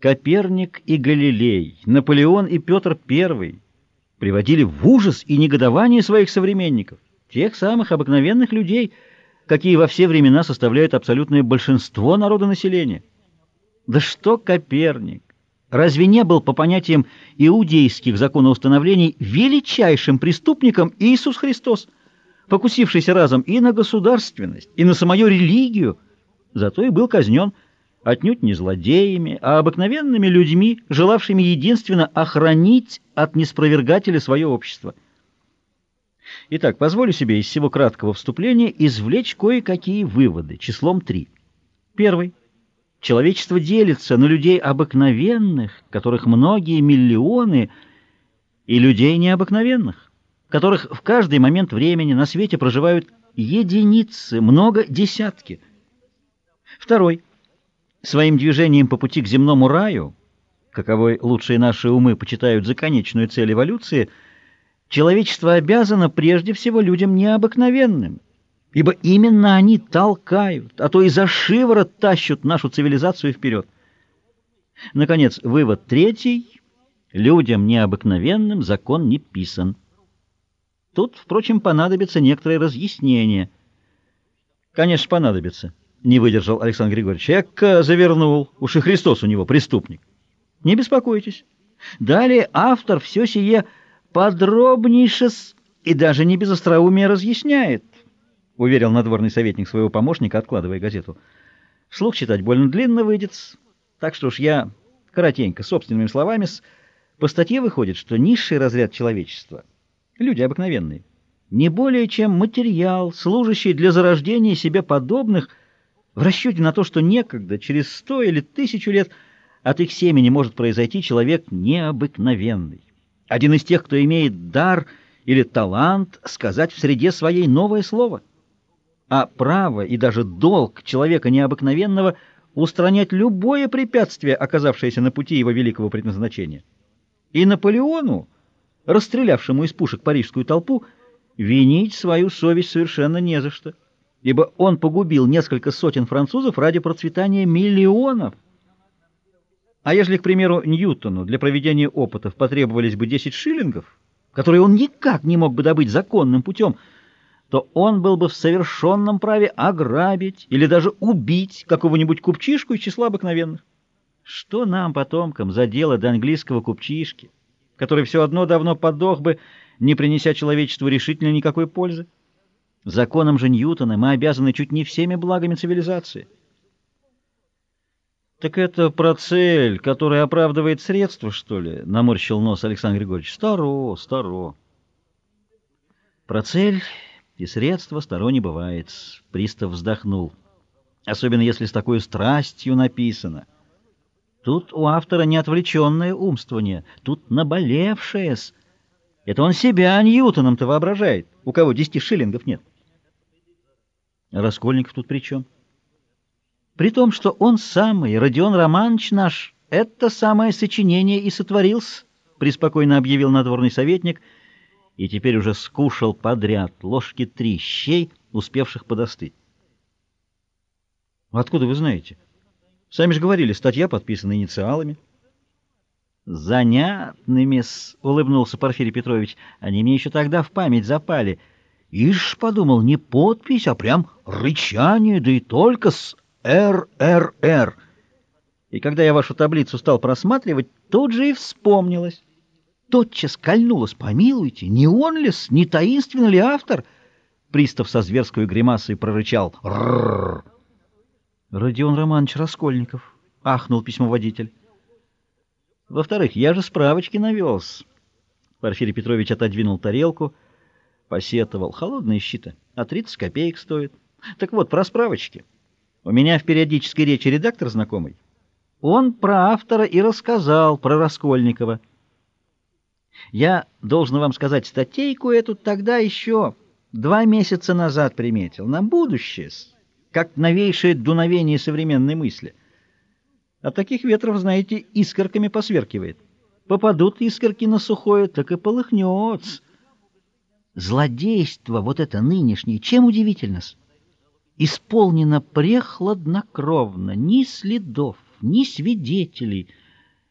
Коперник и Галилей, Наполеон и Петр I приводили в ужас и негодование своих современников, тех самых обыкновенных людей, какие во все времена составляют абсолютное большинство народонаселения. Да что Коперник! Разве не был по понятиям иудейских законоустановлений величайшим преступником Иисус Христос, покусившийся разом и на государственность, и на самую религию, зато и был казнен отнюдь не злодеями, а обыкновенными людьми, желавшими единственно охранить от неспровергателя свое общество. Итак, позволю себе из всего краткого вступления извлечь кое-какие выводы, числом три. Первый. Человечество делится на людей обыкновенных, которых многие миллионы, и людей необыкновенных, которых в каждый момент времени на свете проживают единицы, много десятки. Второй. Своим движением по пути к земному раю, каковой лучшие наши умы почитают за конечную цель эволюции, человечество обязано прежде всего людям необыкновенным, ибо именно они толкают, а то и за шиворот тащут нашу цивилизацию вперед. Наконец, вывод третий. Людям необыкновенным закон не писан. Тут, впрочем, понадобится некоторое разъяснение. Конечно, понадобится, не выдержал Александр Григорьевич. Эка завернул, уж и Христос у него преступник. Не беспокойтесь. Далее автор все сие подробнейше и даже не без остроумия разъясняет уверил надворный советник своего помощника, откладывая газету. Слух читать больно длинно выйдет, так что уж я коротенько, собственными словами, по статье выходит, что низший разряд человечества, люди обыкновенные, не более чем материал, служащий для зарождения себе подобных, в расчете на то, что некогда, через сто или тысячу лет, от их семени может произойти человек необыкновенный. Один из тех, кто имеет дар или талант сказать в среде своей новое слово а право и даже долг человека необыкновенного устранять любое препятствие, оказавшееся на пути его великого предназначения. И Наполеону, расстрелявшему из пушек парижскую толпу, винить свою совесть совершенно не за что, ибо он погубил несколько сотен французов ради процветания миллионов. А если, к примеру, Ньютону для проведения опытов потребовались бы 10 шиллингов, которые он никак не мог бы добыть законным путем, то он был бы в совершенном праве ограбить или даже убить какого-нибудь купчишку из числа обыкновенных. Что нам, потомкам, за дело до английского купчишки, который все одно давно подох бы, не принеся человечеству решительно никакой пользы? Законом же Ньютона мы обязаны чуть не всеми благами цивилизации. «Так это про цель, которая оправдывает средства, что ли?» — наморщил нос Александр Григорьевич. «Старо, старо». «Про цель и средства старо не бывает. Пристав вздохнул. Особенно если с такой страстью написано. Тут у автора не отвлеченное умствование, тут наболевшее -с. Это он себя Ньютоном-то воображает, у кого десяти шиллингов нет. Раскольников тут при чем? При том, что он самый, Родион Романович наш, это самое сочинение и сотворился, преспокойно объявил надворный советник — и теперь уже скушал подряд ложки три щей, успевших подостыть. Откуда вы знаете? Сами же говорили, статья подписана инициалами. Занятными, — улыбнулся Порфирий Петрович, — они мне еще тогда в память запали. Ишь, подумал, не подпись, а прям рычание, да и только с РРР. И когда я вашу таблицу стал просматривать, тут же и вспомнилось тотчас кольнулось. Помилуйте, не он ли не таинственно ли автор? Пристав со зверской гримасой прорычал. Рррр. Родион Романович Раскольников, ахнул письмоводитель. Во-вторых, я же справочки навелся. Порфирий Петрович отодвинул тарелку, посетовал. Холодные щиты, а 30 копеек стоит. Так вот, про справочки. У меня в периодической речи редактор знакомый. Он про автора и рассказал, про Раскольникова. Я, должен вам сказать, статейку эту тогда еще два месяца назад приметил, на будущее, как новейшее дуновение современной мысли. От таких ветров, знаете, искорками посверкивает. Попадут искорки на сухое, так и полыхнет. Злодейство вот это нынешнее, чем удивительно -с? Исполнено прехладнокровно, ни следов, ни свидетелей —